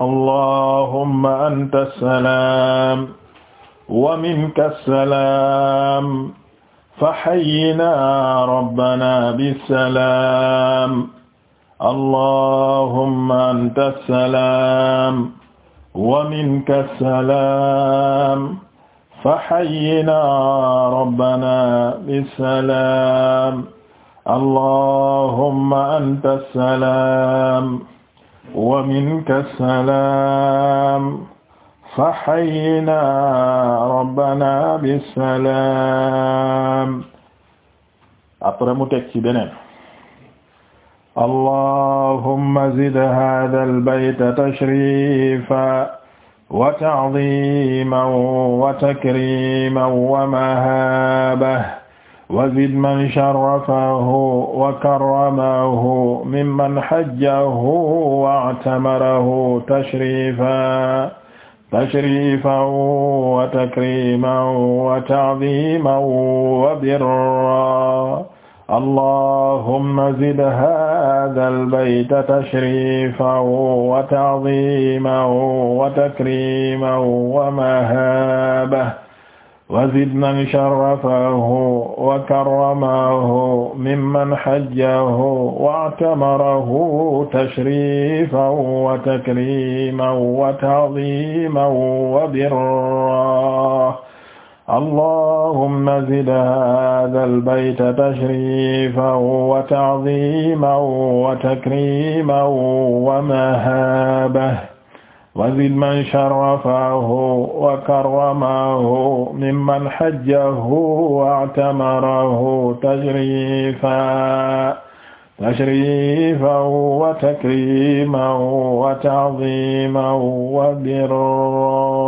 اللهم أنت السلام ومنك السلام فحينا ربنا بالسلام اللهم أنت السلام ومنك السلام فحينا ربنا بالسلام اللهم أنت السلام السلام ومنك السلام فحينا ربنا بالسلام أبرمتك بنام اللهم زد هذا البيت تشريفا وتعظيما وتكريما ومهابه وزد من شرفه وكرمه ممن حجه واعتمره تشريفا تشريفا وتكريما وتعظيما وبرا. اللهم زد هذا البيت تشريفا وتعظيما وتكريما ومهابه. وزدنا شرفه وكرمه ممن حجه واعتمره تشريفا وتكريما وتعظيما وبرا. اللهم زد هذا البيت تشريفا وتعظيما وتكريما ومهابه. وزد من شرفه وكرمه ممن حجه واعتمره تجريفا تشريفا وتكريما وتعظيما وبرا.